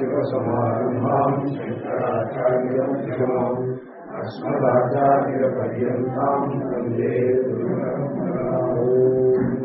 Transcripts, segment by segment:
సదాశివసమారంభాం శంకరాచార్యమ్యమాం అస్మదాచార్యపర్యంతాం వందే సహనాభవతు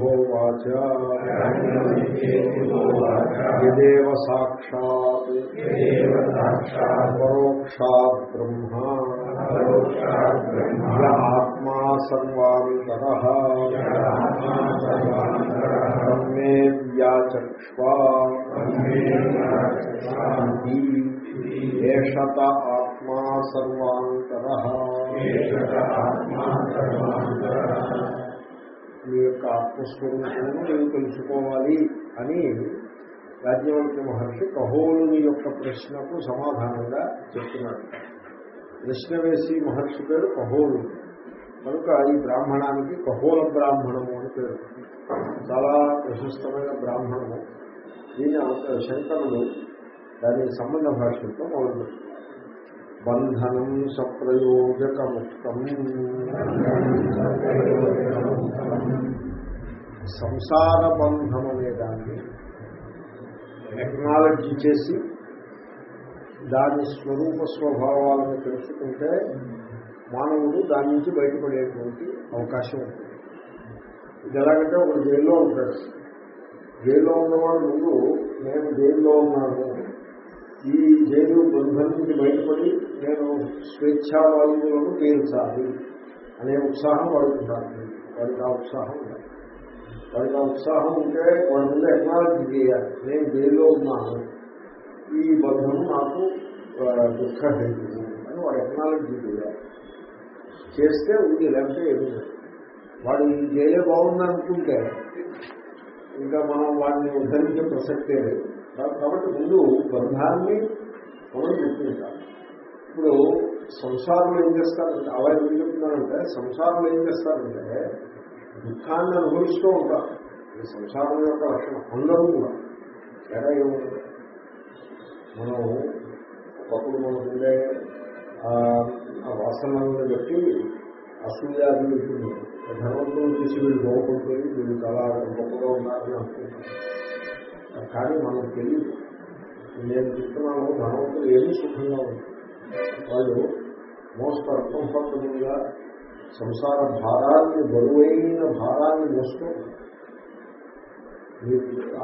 హోవాచ యదేవ సాక్షాత్ పరోక్షాత్ బ్రహ్మ య ఆత్మా సర్వాంతర బ్రహ్మే వ్యాచక్ష్వా ఏషత ఆత్మా సర్వాంతర. మీ యొక్క ఆత్మస్వరూపము నేను తెలుసుకోవాలి అని యాజ్ఞవల్క్య మహర్షి కహోలుని యొక్క ప్రశ్నకు సమాధానంగా చెప్తున్నాడు ప్రశ్న వేసి మహర్షి పేరు కహోలు. కనుక ఈ బ్రాహ్మణానికి కహోల బ్రాహ్మణము అని పేరు. చాలా ప్రశస్తమైన బ్రాహ్మణము. దీని శంకరుడు దాని సంబంధ భాషలతో మొదలు బంధనం సప్రయోజకముక్తం. సంసార బంధం అనే దాన్ని టెక్నాలజీ చేసి దాని స్వరూప స్వభావాలను తెలుసుకుంటే మానవుడు దాని నుంచి బయటపడేటువంటి అవకాశం ఉంటుంది. ఇది ఎలాగంటే ఒక జైల్లో ఉంటాడు. జైల్లో ఉన్నవాడు ముందు నేను జైల్లో ఉన్నాను ఈ జైలు బంధం నుంచి బయటపడి నేను స్వేచ్ఛావాయువులను పీల్చాలి అనే ఉత్సాహం వాడికి ఉండాలి. వాడికి ఆ ఉత్సాహం ఉండాలి. వాడికి ఆ ఉత్సాహం ఉంటే వాడి ముందు ఎక్నాలజీ చేయాలి నేను జైల్లో ఉన్నాను. ఈ బంధం నాకు ఆ, దుఃఖహేతు అని వాడు ఎక్నాలజీ చేయాలి చేస్తే ఉంది లేకపోతే ఏమీ లేదు. వాడు ఈ జైలే బాగుందనుకుంటే ఇంకా మనం వాడిని ఉద్ధరించే ప్రసక్తే లేదు. కా- కాబట్టి ముందు బంధాన్ని మనం గుర్తించాలి? ఇప్పుడు సంసారంలో ఏం చేస్తారంటే అలా ఏం చెప్తున్నానంటే సంసారంలో ఏం చేస్తారంటే దుఃఖాన్ని అనుభవిస్తూ ఉంటారు. ఇది సంసారం యొక్క లక్షణం అందరూ కూడా. తేడా ఏముంది? మనం ఒకప్పుడు మనకుండే ఆ వాసనలను బట్టి అసూయాది ఉంటుంది. ధనవంతులు చేసి వీళ్ళు బాగుపడుతుంది వీళ్ళు చాలా గొప్పగా ఉన్నారని అనుకుంటాం కానీ మనకు తెలియదు. నేను చెప్తున్నాను ధనవంతులు ఏమీ సుఖంగా ఉంది వాళ్ళు మోస్ట్ అన్కంఫర్టబుల్గా సంసార భారాన్ని బరువైన భారాన్ని మోస్తూ ఉంటారు.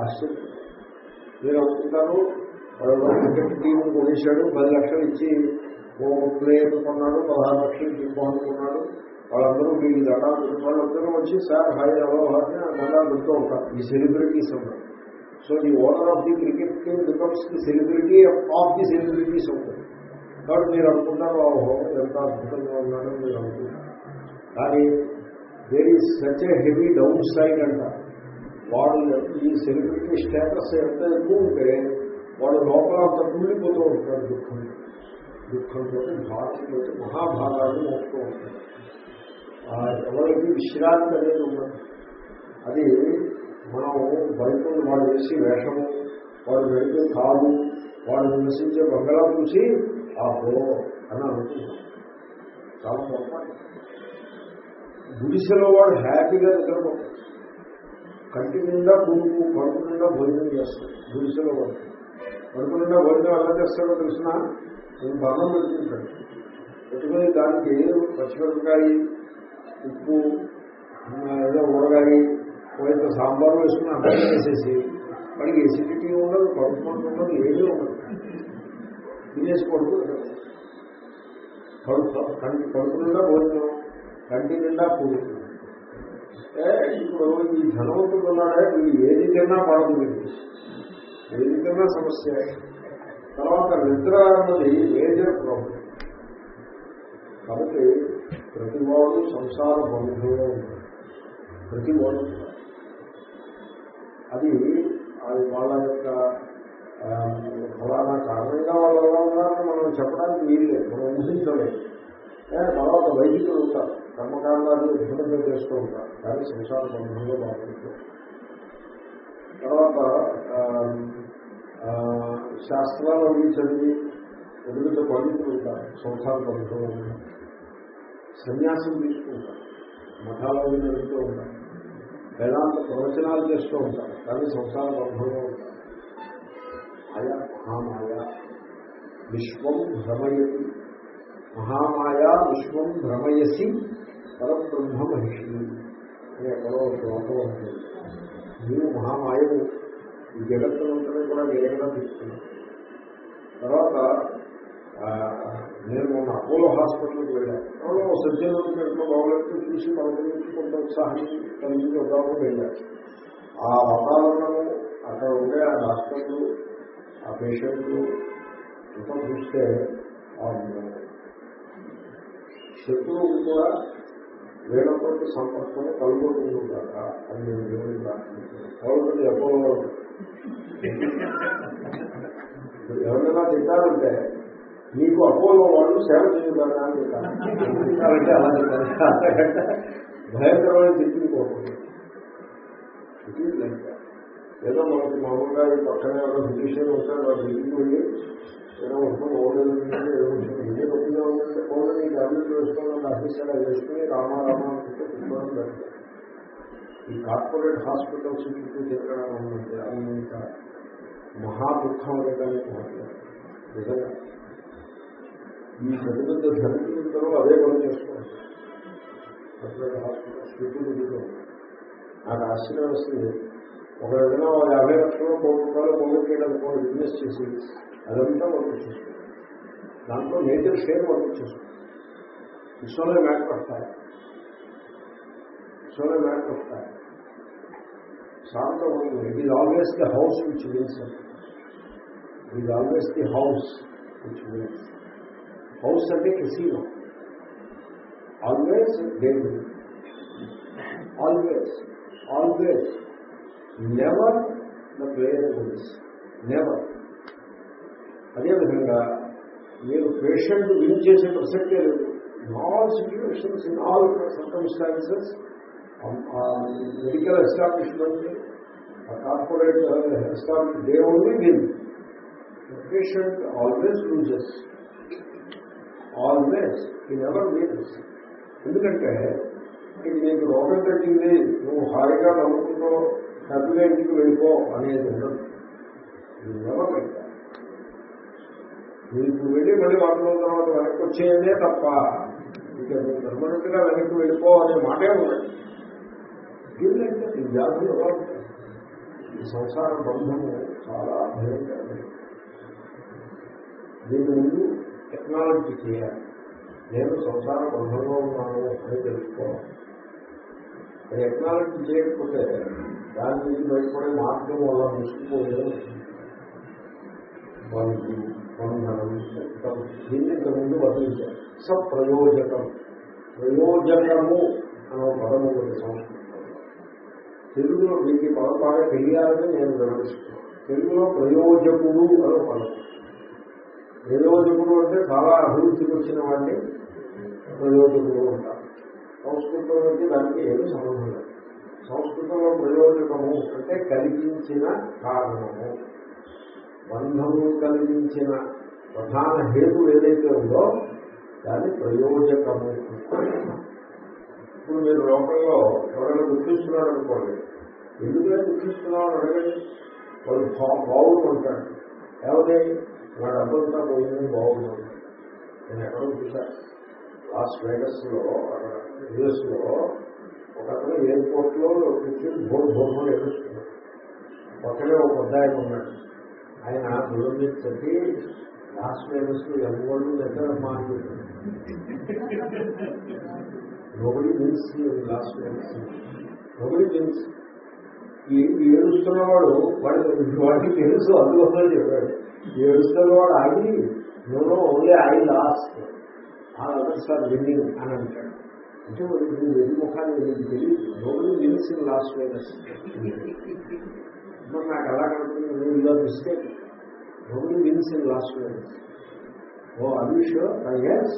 ఆశ్చర్యం. మీరు అనుకుంటారు వాడు టీం కొనేశాడు పది లక్షలు ఇచ్చి ఓ ప్లేయర్ కొన్నాడు పదహారు లక్షలు టీం కొన్నాడు వాళ్ళందరూ వీళ్ళు దండా వాళ్ళందరూ వచ్చి సార్ హాయ్ హలో అని దండా పెడుతూ ఉంటారు. ఈ సెలబ్రిటీస్ ఉన్నారు so the owner of the cricket team becomes the celebrity of the celebrities ఉంటుంది కాబట్టి మీరు అనుకుంటారు ఓహో ఎంత అద్భుతంగా ఉన్నాడో మీరు అనుకుంటారు కానీ there is such a heavy downside అంటారు వాడు ఈ సెలబ్రిటీ స్టేటస్ ఎంత ఎక్కువ ఉంటే వాడు లోపల అంత కుళ్ళిపోతూ ఉంటాడు దుఃఖం దుఃఖంతో భారంతో మహాభాగాన్ని మోస్తూ ఉంటాడు ఆ ఎవరికి విశ్రాంతి అనేది ఉండదు అది మనం బయట వాళ్ళు వేసి వేషము వాళ్ళు వెళ్తే కాదు. వాళ్ళు నివసించే బంగళా చూసి ఆ అని అనుకుంటాం. చాలా పొరపాటు గుడిసెలో వాడు హ్యాపీగా నిద్రపోతాడు కంటి నిండా పురుగు కడుపు నిండా భోజనం చేస్తాడు గుడిసెలో వాడు కడుపు నిండా భోజనం ఎలా చేస్తాడో తెలిసిన నేను బలం పెట్టుకుంటాడు పెట్టుకుని దానికి పచ్చిమిరపకాయ ఉప్పు ఏదో ఊరగాయ పోయిన సాంబారు వేసుకుని అర్థం చేసేసి వాడికి ఎసిడిటీ ఉండదు కడుపు ఉండదు ఏమీ ఉండదు. తినేసి పడుకుంటాడు కడుపు కంటి కడుపు నిండా భోజనం కంటి నిండా పురుగు ఇప్పుడు ఈ ధనవంతుడు ఉన్నాడే వీడు ఏది తిన్నా పడదు వీడు ఏది తిన్నా సమస్య. తర్వాత నిద్ర అన్నది మేజర్ ప్రాబ్లం కాబట్టి ప్రతి వాడు సంసార బంధువులో ఉంటాడు. ప్రతి వాడు అది అది వాళ్ళ యొక్క ఫలానా కారణంగా వాళ్ళు ఎలా ఉన్నారని మనం చెప్పడానికి వీల్లేదు మనం ఊహించలేదు తర్వాత వైదికులు ఉంటారు. కర్మకాండాలు విభిన్నంగా చేస్తూ ఉంటారు. కానీ సంసార బంధంలో బాగుంటుంది తర్వాత శాస్త్రాలు అవి చదివి ఎదుగుత పండితులు ఉంటారు సంసార బంధంలో ఉంటారు సన్యాసం తీసుకుంటారు. మఠాలు అవి నడుస్తూ ఉంటారు. వేదాంత ప్రవచనాలు చేస్తూ ఉంటారు. కానీ సంసార బంధంలో ఉంటారు మాయ మహామాయ విశ్వం భ్రమయతి మహామాయ విశ్వం భ్రమయసి పరబ్రహ్మ మహిషి అని ఎక్కడో శ్లోకం ఉంటుంది నీవు మహామాయవు ఈ జగత్తునంతనే కూడా వేరేగా తీసుకున్నాను తర్వాత ఆ, నేను మొన్న అపోలో హాస్పిటల్కి వెళ్ళాను ఎవరో సజ్జనులు పెట్టుకో బాగోలేదు చూసి పలకరించి కొంత ఉత్సాహం కలిగి వద్దామని వెళ్ళాను ఆ వాతావరణము అక్కడ ఉండే ఆ డాక్టర్లు ఆ పేషెంట్లు అంతా చూస్తే ఆ శత్రువులు కూడా వీళ్ళతో సంపర్కం కలుగుతుందాక అని నేను దేవుడిని ప్రార్థించాను కలుగుతుంది ఎవరైనా తింటారంటే నీకు అపోలో వాళ్ళు సేవ చేయగలరా అని చెప్పారు. తింటారంటే అలా చెప్పారు. అంతకంటే భయంకరమైన తిప్పిపోతుంది ఇది లైక్ ఏదో మనకి మామూలుగా ఈ పక్కన ఎవరో ఫిజిషియన్ ఉంటారు వాళ్ళు ఇంటికి వెళ్ళి ఏదో ఉంటుంది ఓడలు ఏదో ఉంటుంది ఇదే నొప్పిగా ఉందంటే ఓడని టాబ్లెట్ వేసుకుని ఆఫీసర్ వేసుకుని రామా రామా అనుకుంటే కూర్చోవడం పెడతారు ఈ కార్పొరేట్ హాస్పిటల్స్ చుట్టూ తిరగడం ఉందంటే అంత మహా దుఃఖం అనేదానికి మాట్లాడారు నిజంగా ఈ పెద్ద పెద్ద ధనికులందరూ అదే పని చేసుకోవాలి కార్పొరేట్ హాస్పిటల్స్ చుట్టూ తిరుగుతూ నాకు ఆశ్చర్యం వస్తుంది ఒక ఏదైనా ఒక యాభై లక్షలు కోటి రూపాయలు పోగొట్టేయడానికి కూడా బిజినెస్ చేసి అదంతా వర్క్ చేస్తుంది దాంట్లో మేజర్ షేర్ వర్క్ చేస్తుంది విశ్వంలో మ్యాటర్ వస్తాయి విశ్వంలో మ్యాటర్ వస్తాయి సాంతం it is always the house which wins it is always the house which wins house అంటే casino always danger always always never the player wins never అదేవిధంగా మీరు పేషెంట్ విన్ చేసే ప్రసక్తే లేదు in all situations in all circumstances medical establishment corporate establish they only win patient always loses always ఈ never wins ఎందుకంటే ఇది నీకు రోగం తగ్గింది నువ్వు హాయిగా నమ్ముకుంటూ హ్యాపీగా ఇంటికి వెళ్ళిపో అనేది ఉండదు. నీకు వెళ్ళి మళ్ళీ వారం రోజుల తర్వాత వెనక్కి వచ్చేయనే తప్ప ఇక నువ్వు పర్మనెంట్గా వెనక్కి వెళ్ళిపో అనే మాటే ఉండదు. ఏంటంటే ఈ వ్యాధులు ఈ సంసార బంధము చాలా భయంకరమైనది దీని ముందు టెక్నాలజీ చేయాలి. నేను సంసార బంధంలో ఉన్నాను అని తెలుసుకోవాలి. టెక్నాలజీ చేయకపోతే దాని నుంచి బయటపడే మార్గం వల్ల ముసుకుపోయేది బంధు బంధనం శక్తం దీన్ని ఇంత ముందు వర్ణించారు సప్రయోజకం. ప్రయోజనము అనే పదం ఉంది సంస్కృతంలో. తెలుగులో మీకు ఈ పదం బాగా తెలియాలని నేను వివరిస్తున్నాను. తెలుగులో ప్రయోజకుడు అనే పదం. ప్రయోజకుడు అంటే చాలా అభివృద్ధికి వచ్చిన వాడిని ప్రయోజకుడు అంటారు. సంస్కృతంలోకి దానికి ఏమి సంబంధం లేదు. సంస్కృతంలో ప్రయోజకము అంటే కలిగించిన కారణము. బంధము కలిగించిన ప్రధాన హేతు ఏదైతే ఉందో దాన్ని ప్రయోజకము. ఇప్పుడు మీరు లోకంలో ఎవరైనా దుఃఖిస్తున్నాడు అనుకోండి ఎందుకంటే దుఃఖిస్తున్నావు అని అడగండి? వాళ్ళు బా- బాగుండు అంటాడు ఏమని నా డబ్బంతా పోయిందని బాగుంది నేను ఎక్కడో చూశాను. లాస్ వేగస్లో యుఎస్లో ఒక అతను ఎయిర్పోర్ట్లో కూర్చొని భోర్ భోర్మలు ఎదురుస్తున్నాడు పక్కనే ఒక పెద్ద ఆయన ఉన్నాడు. ఆయన దూరం మీద చెప్పి లాస్ వేగస్లో ఎవరు దగ్గర మాట్లాడుతున్నాడు nobody means Las Vegas nobody means ఈ ఏడుస్తున్నవాడు వాడి వాడికి తెలుసు అందువల్ల చెప్పాడు. ఏడుస్తున్నవాడు ఆగి నూనె only I lost all others are అని అంటాడు. అంటే వాడు నువ్వు ఎన్ని ముఖాన్ని నీకు తెలియదు. Nobody wins in Las Vegas మరి నాకు ఎలా కనుకుంటుంది నువ్వు ఇలా mistake nobody wins in Las Vegas oh Abhish yes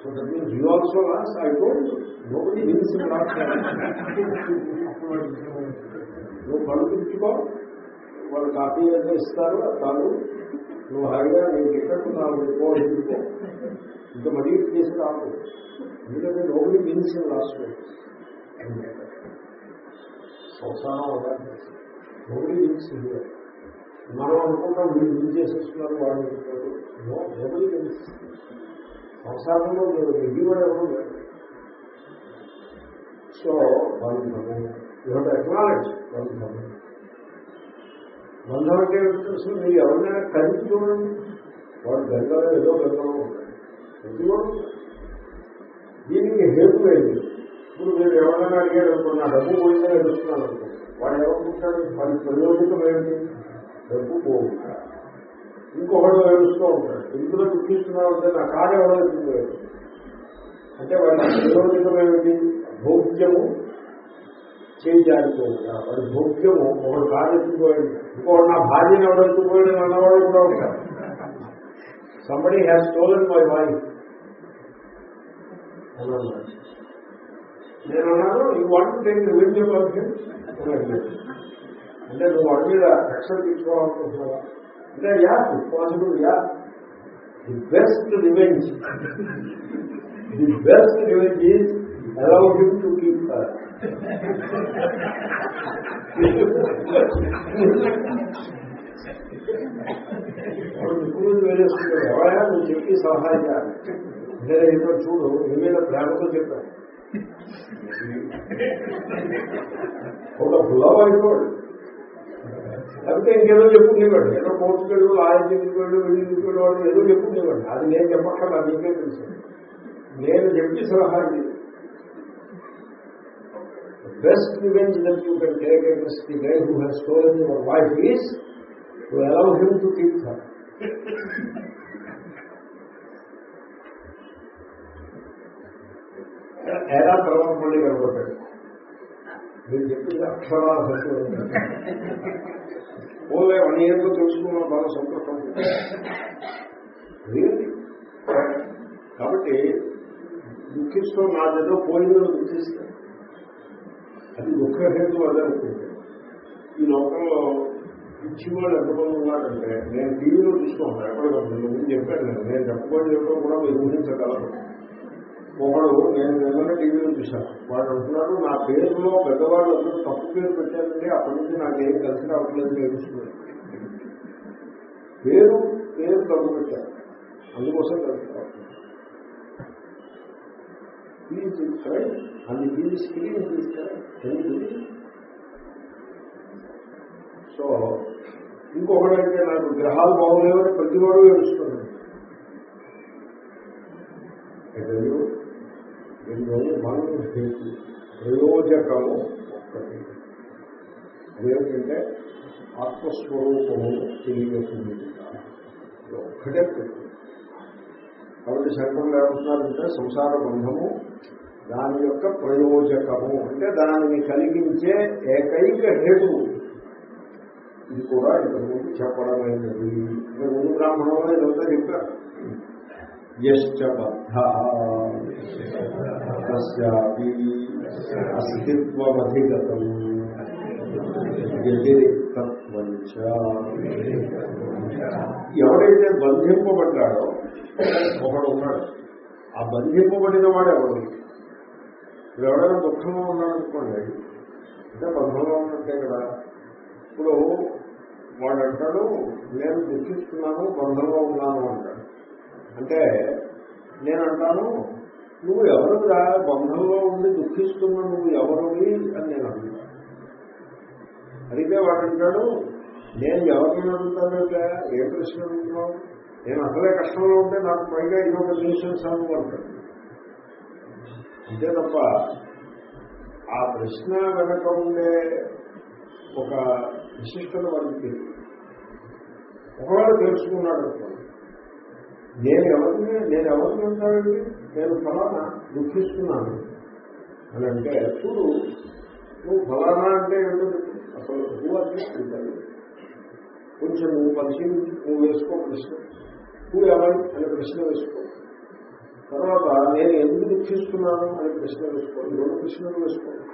so that means you also lost I don't nobody wins in Las నువ్వు కళ్ళు పిలుచుకో వాళ్ళు కాపీ ఏదో ఇస్తారు తాను నువ్వు హాయిగా నేను టికెట్ నాలుగు పో ఇంటికో ఇంకా మరీ చేసి రాదు ఎందుకంటే నోబడి మీన్స్ లాస్ట్ సంసారం అవడానికి నోబడి విన్స్ మనం అనుకుంటాం వీళ్ళు ఏం చేసేస్తున్నారు వాళ్ళు చెప్తారు నోబడి విన్స్ సంసారంలో మీరు నెగ్గివాడు ఎవరు? సో బంధము ఇవాళ ఎక్నాలెడ్జ్ బంధము బంధం అంటే ఏమిటి తెలుసు మీరు ఎవరినైనా కలిపి చూడండి. వాడు గంగలో ఏదో గంగలో ఉంటాడు. ప్రతి దీనికి హేతు లేదు. ఇప్పుడు మీరు ఎవరైనా అడిగారు అనుకోండి నా డబ్బు పోయిందని ఎదుగుతున్నాను అనుకో వాడు ఏమనుకుంటాడు వాడి ప్రయోజకం ఏంటి డబ్బు పోగుంటాడు ఇంకొకడు ఏడుస్తూ ఉంటాడు. ఇందులో దుఃఖిస్తున్నావు అంటే నా కారు ఎవరో అంటే వాడి ప్రయోజనం ఏమిటి? భోగ్యము చేయాలిపోయిందా వాడి భోగ్యము ఒకడు కారు ఎత్తుకుపోయాడు ఇంకొకటి నా భార్యను ఎవరు ఎత్తుకుపోయాడు అన్నవాడు కూడా ఉంటాడు somebody has stolen my wife నేను అన్నాను ఈ వాటి టైం రివెంజ్ అంటే నువ్వు వాడి మీద రక్షణ తీసుకోవాలనుకుంటున్నావా? అంటే yeah possible yeah the best revenge the best revenge is allow him to keep ఇప్పుడు వేరేసుకుంటాడు ఎవరైనా నువ్వు చెప్పి సలహా ఇవ్వాలి అంటే ఏదో చూడు నీ మీద ప్రేమతో చెప్పాను ఒక లవ్ అయిపోడు లేకపోతే ఇంకేదో చెప్పుకునేవాడు ఏదో కోర్టుకెళ్ళు ఆయన చెప్పుకోడు వీళ్ళు చెప్పుకోడు వాడు ఏదో చెప్పుకునేవాడు అది నేను చెప్పక్కర్లా నీకే తెలుసు నేను చెప్పి సలహా ఇది best revenge that you can take against the guy who has stolen your wife is to allow him to keep her ఎలా తర్వాత మళ్ళీ కనపడ్డాడు మీరు చెప్పింది అక్షరాల సత్యం ఓలే వన్ ఇయర్లో తెలుసుకున్నాం బాగా సంతోషం రియల్లీ కాబట్టి దుఃఖిస్తూ నాదేదో పోయిందని దుఃఖిస్తాను అది దుఃఖహేతు అదే అనుకుంటే. ఈ లోకంలో పిచ్చివాడు ఎంతమంది ఉన్నాడంటే నేను టీవీలో చూసుకుంటాను ఎప్పటికప్పుడు నేను చెప్పాను నేను నేను చెప్పబోయే చెప్పడం కూడా మీరు ఊహించగలరు ఒకడు నేను నిన్న టీవీలో చూశాను. వాడు అంటున్నాడు నా పేరులో పెద్దవాళ్ళు అందరూ తప్పు పేరు పెట్టారంటే అప్పటి నుంచి నాకు ఏం కలిసి రావట్లేదు నేర్చుకున్నాను పేరు పేరు తప్పు పెట్టారు. అందుకోసం కలిసి రావట్లేదు ప్లీజ్ కరెక్ట్ అది ప్లీజ్ స్క్రీన్ తీసుకెళ్ళి సో ఇంకొకటైతే నాకు గ్రహాలు బాగోలేవని ప్రతివాడు ఏడుస్తున్నాడు. దీనిలోని మనం ప్రయోజకము ఒక్కటి. అదేమిటంటే ఆత్మస్వరూపము తెలియకుండా ఒక్కటే కాబట్టి శంకరులు ఏమంటున్నారంటే సంసార బంధము దాని యొక్క ప్రయోజకము. అంటే దానిని కలిగించే ఏకైక హేతు. ఇది కూడా ఇంతకు ముందు చెప్పడమైనది. ఇంకా ముందు బ్రాహ్మణంలో ఇదంతా చెప్పారు. అస్తిత్వమధిగతం వ్యతిరిక్తత్వంచ. ఎవరైతే బంధింపబడ్డాడో ఒకడు ఉన్నాడు. ఆ బంధింపబడిన వాడు ఎవడు ఇప్పుడు ఎవరైనా దుఃఖంలో ఉన్నాడనుకోండి అంటే బంధంలో ఉన్నట్టే కదా. ఇప్పుడు వాడు అంటాడు నేను దుఃఖిస్తున్నాను బంధంలో ఉన్నాను అంటాడు. అంటే నేను అంటాను నువ్వు ఎవరురా? బంధంలో ఉండి దుఃఖిస్తున్నా నువ్వు ఎవరువి? అని నేను అంటున్నాను అడిగితే వాడు అంటాడు నేను ఎవరిని అడుగుతాను ఏ ప్రశ్న అడుగుతున్నావు? నేను అసలే కష్టంలో ఉంటే నాకు పైగా ఇదొక న్యూసెన్స్ అను అంటాడు. అంతే తప్ప ఆ ప్రశ్న వెనక ఉండే ఒక విశిష్టత వారికి తెలియదు ఒకవేళ తెలుసుకున్నాడు నేను ఎవరిని నేను ఎవరిని ఉంటానండి నేను ఫలానా? దుఃఖిస్తున్నాను. అని అంటే చూడు నువ్వు ఫలానా అంటే ఏంటో అసలు నువ్వు అంటే కొంచెం నువ్వు పరిశీలించి నువ్వు వేసుకో ప్రశ్న. నువ్వు ఎవరి అనే ప్రశ్న వేసుకో. తర్వాత నేను ఎందుకు దుఃఖిస్తున్నాను అని ప్రశ్న వేసుకోండి. ఈ రెండు ప్రశ్నలు వేసుకోండి.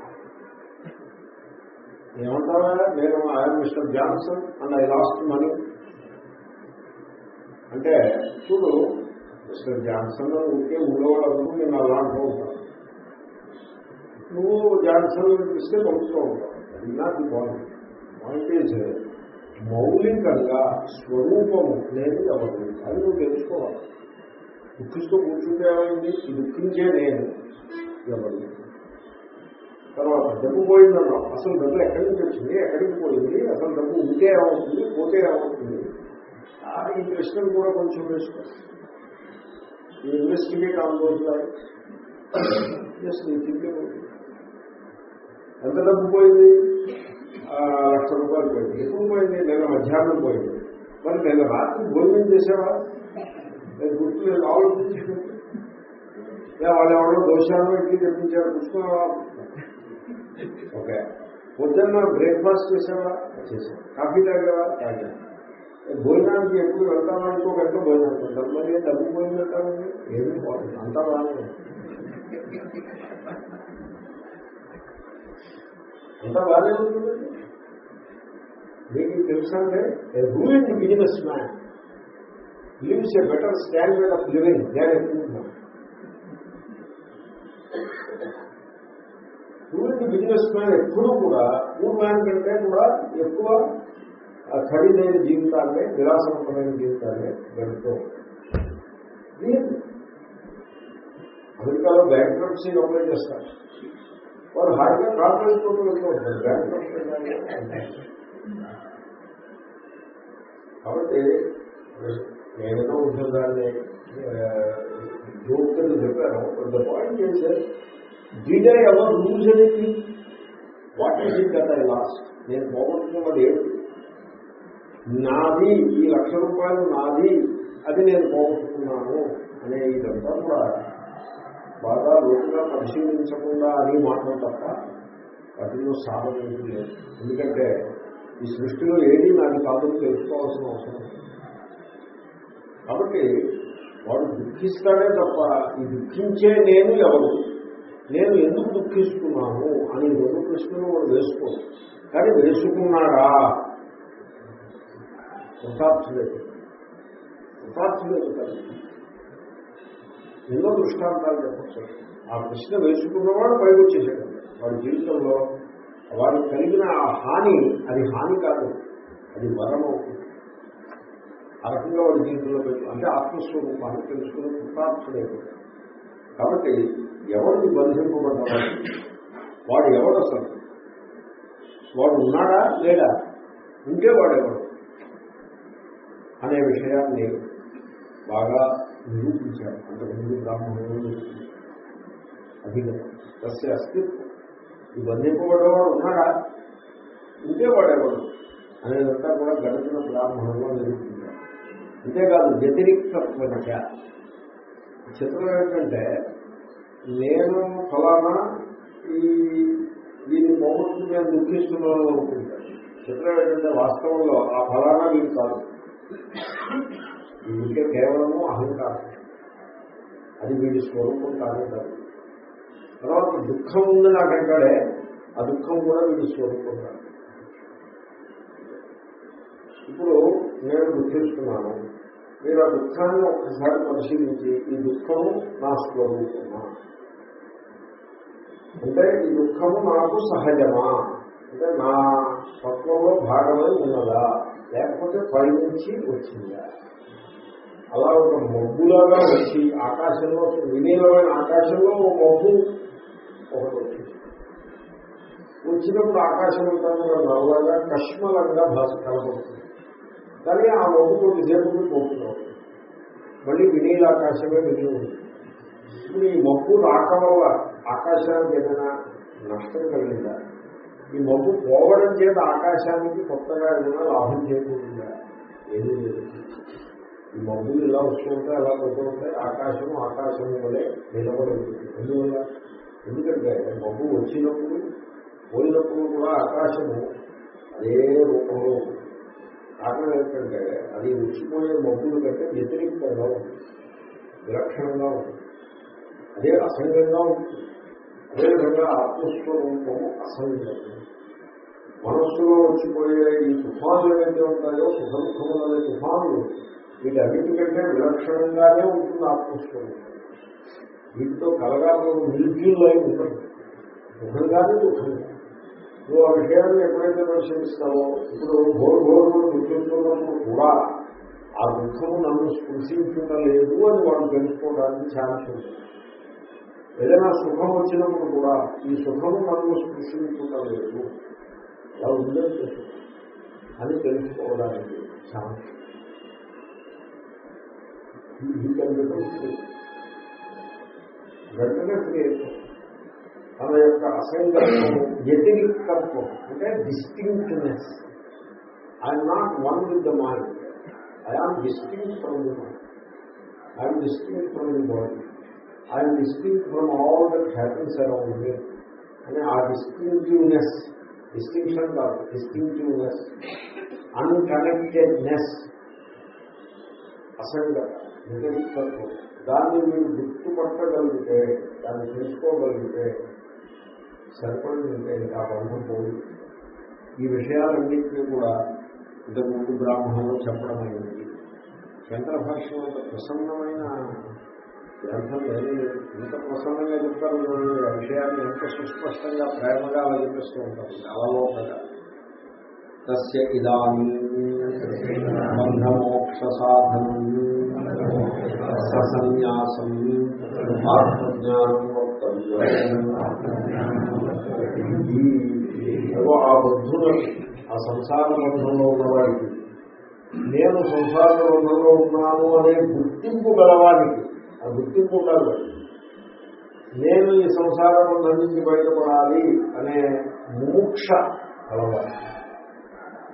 ఏమంటారా నేను I'm Mister Johnson and I lost money. అంటే చూడు మిస్టర్ జాన్సన్ ఉంటే ఊళ్ళో నేను అలా అంటూ ఉంటాను నువ్వు జాన్సన్ ఇస్తే పంపుతూ ఉంటావు. అది నాకు బాగుంది పాయింట్ ఈజ్ మౌలికంగా స్వరూపము అనేది ఎవరు అది నువ్వు తెలుసుకోవాలి. దుఃఖిస్తూ కూర్చుంటే ఏమైంది ఈ దుఃఖించే నేను ఎవరు? తర్వాత డబ్బు పోయిందన్నాం. అసలు డబ్బు ఎక్కడి నుంచి వచ్చింది? ఎక్కడికి పోయింది? అసలు డబ్బు ఉంటే ఏమవుతుంది? పోతే ఏమవుతుంది? ఆ, ఈ ప్రశ్నలు కూడా కొంచెం వేసుకో. ఈ investigate on those life just ఎంత డబ్బు పోయింది? లక్ష రూపాయలు పోయింది. ఎప్పుడు పోయింది? నిన్న మధ్యాహ్నం పోయింది. మరి నిన్న రాత్రి భోజనం చేసేవా నేను గుర్తు లేదు. ఆలోచించి వాళ్ళు ఎవరో దోషాలు ఇంటికి తెప్పించారు. చూసుకున్నావా ఓకే. పొద్దున్న బ్రేక్ఫాస్ట్ చేసావా? చేసాం కాఫీ తాగావా? తాగా భోజనానికి ఎప్పుడు వెళ్తామా ఇంకో గంట భోజనానికి. వెళ్తాం మరి డబ్బు భోజనం వెళ్తామండి ఏమీ పోలేదు అంతా బాగానే ఉంది. అంతా బాగానే ఉంటుందండి మీకు తెలుసా అంటే ruling business man lives a better standard of living దాని ఎక్కువ రూలింగ్ బిజినెస్ మ్యాన్ ఎప్పుడూ కూడా పూర్ మ్యాన్ కంటే కూడా ఎక్కువ ఖరీదైన జీవితాన్ని విలాసవంతమైన జీవితాన్ని గడుపుతూ అమెరికాలో బ్యాంక్ క్రప్సీ అప్లై చేస్తారు. వారు హాయిగా కార్పొరేట్ కోర్టు వెళ్తూ ఉంటారు. బ్యాంక్ కాబట్టి నేనేదో ఉద్యోగాన్ని జోక్తలు చెప్పాను. ద పాయింట్ చేసే did I ever lose anything what is it that I lost నేను పోగొట్టుకున్నది ఏమిటి? నాది ఈ లక్ష రూపాయలు నాది అది నేను పోగొట్టుకున్నాను అనే ఇదంతా కూడా బాగా లోతుగా పరిశీలించకుండా అని మాటలు తప్ప వాటిలో సాధన లేదు. ఎందుకంటే ఈ సృష్టిలో ఏది నాకు కాదని తెలుసుకోవాల్సిన అవసరం లేదు. కాబట్టి వాడు దుఃఖిస్తాడే తప్ప ఈ దుఃఖించే నేను ఎవరు? నేను ఎందుకు దుఃఖిస్తున్నాను అని రెండు ప్రశ్నలు వాడు వేసుకోడు. కానీ వేసుకున్నాడా? కృతార్థులేదు కృతార్థులేదు కదా. ఎన్నో దృష్టాంతాలు చెప్పచ్చు. ఆ ప్రశ్న వేసుకున్నవాడు పైకి వచ్చేసాడు వాడి జీవితంలో వారికి కలిగిన ఆ హాని అది హాని కాదు అది వరం అవుతుంది ఆ రకంగా వాడి జీవితంలో పెట్టు అంటే ఆత్మస్వరూపాన్ని తెలుసుకుని కృతార్థులేదు కాబట్టి ఎవరిని బంధింపబడ్డవాడు వాడు ఎవడు అసలు? వాడు ఉన్నాడా లేడా? ఉంటే వాడు ఎవడు? అనే విషయాన్ని బాగా నిరూపించారు అంతకుముందు బ్రాహ్మణులు నిరూపించారు అధిగతం. తస్య అస్తిత్వం. ఈ బంధింపబడ్డవాడు ఉన్నాడా? ఉంటే వాడెవడు అనేదంతా కూడా గడిచిన బ్రాహ్మణంలో నిరూపించారు అంతేకాదు వ్యతిరిక్తత్వజ చిత్రం ఏంటంటే నేను ఫలానా ఈ దీన్ని పోగొట్టుకుని నేను దుఃఖిస్తున్నాను అనుకుంటాను చిత్రం ఏంటంటే వాస్తవంలో ఆ ఫలానా మీరు కాదు. వీడికే కేవలము అహంకారం. అది వీడి స్వరూపం కానే కాదు. తర్వాత దుఃఖం ఉంది నాకంటాడే ఆ దుఃఖం కూడా వీడి స్వరూపం కాదు. ఇప్పుడు నేను దుఃఖిస్తున్నాను మీరు ఆ దుఃఖాన్ని ఒక్కసారి పరిశీలించి ఈ దుఃఖము నా స్వరూపమా అంటే ఈ దుఃఖము నాకు సహజమా? అంటే నా తత్వంలో భాగమై ఉన్నదా? లేకపోతే పైనుంచి వచ్చిందా? అలా ఒక మబ్బులాగా వచ్చి ఆకాశంలో వినీలమైన ఆకాశంలో ఒక మబ్బు ఒకటి వచ్చింది. వచ్చినప్పుడు ఆకాశం అంతా కూడా నల్లగా కష్మలంగా భాష కనబడుతుంది. కానీ ఆ మబ్బు కొద్దిసేపు పోతున్నాం మళ్ళీ వినీల ఆకాశమే మిగిలి ఉంది. ఇప్పుడు ఈ మబ్బు రాక వల్ల ఆకాశానికి ఏదైనా నష్టం కలిగిందా? ఈ మబ్బు పోవడం చేత ఆకాశానికి కొత్తగా ఏదైనా లాభం చేకూరిందా? ఏమీ లేదు. ఈ మబ్బులు ఇలా వస్తుంటే అలా పోతూ ఉంటాయి. ఆకాశము ఆకాశము వలె నిలబడదు. ఎందువల్ల? ఎందుకంటే మబ్బు వచ్చినప్పుడు పోయినప్పుడు కూడా ఆకాశము అదే రూపంలో ఉంటుంది కారణం ఏంటంటే అది రుచిపోయే మబ్బులు కంటే వ్యతిరేకంగా ఉంటుంది. విలక్షణంగా ఉంటుంది. అదే అసంగంగా ఉంటుంది. అదేవిధంగా ఆత్మస్వరూపము అసంగం మనస్సులో వచ్చిపోయే ఈ తుఫానులు ఏవైతే ఉంటాయో సుఖ దుఃఖములు అనే తుఫానులు వీటన్నిటికంటే విలక్షణంగానే ఉంటుంది ఆత్మస్వరూపం. వీటితో కలగాలను కలగాలో మిల్కీలో ఉంటుంది సుఖంగానే దుఃఖంగా నువ్వు ఆ విషయాన్ని ఎప్పుడైతే పరిశీలిస్తావో ఇప్పుడు భోరు భోరు గుర్తించుకున్నప్పుడు కూడా ఆ దుఃఖము నన్ను స్పృశించడం లేదు అని వాడు తెలుసుకోవడానికి ఛాన్స్ ఉంటుంది ఏదైనా సుఖం వచ్చినప్పుడు కూడా ఈ సుఖము నన్ను స్పృశించడం లేదు అలా ఉందని అని తెలుసుకోవడానికి ఛాన్స్ వెంటనే క్రియేట్ తన యొక్క అసంగత్వం వ్యతిరిక్తత్వం అంటే distinctness I am not one with the mind I am distinct from the mind I am distinct from the body I am distinct from all that happiness around me అని ఆ distinctiveness distinction కాదు distinctiveness unconnectedness అసంగత వ్యతిరిక్తత్వం దాన్ని మీరు గుర్తుపట్టగలిగితే దాన్ని తెలుసుకోగలిగితే సరిపడిందంటే ఇంకా బంధం పోదు ఈ విషయాలన్నింటినీ కూడా ఇంతకుముందు బ్రాహ్మణంలో చెప్పడం అయింది శంకర భాష్యం అంత ప్రసన్నమైన గ్రంథం ఏమీ లేదు ఇంత ప్రసన్నంగా చెప్తారు చూడండి, ఆ విషయాన్ని ఎంత సుస్పష్టంగా ప్రేమగా అలా చెప్పేస్తూ ఉంటారు చాలా లోపల తస్య ఇదానీ బంధమోక్ష సాధనం సన్యాసం ఆత్మజ్ఞానం వక్తవ్యం ఏదో ఆ బుద్ధులు ఆ సంసార బంధంలో ఉన్నవాడికి. నేను సంసార బంధంలో ఉన్నాను అనే గుర్తింపు గలవాడికి. ఆ గుర్తింపు కాదు నేను ఈ సంసార బంధం నుంచి బయటపడాలి అనే మోక్ష గలవాడి.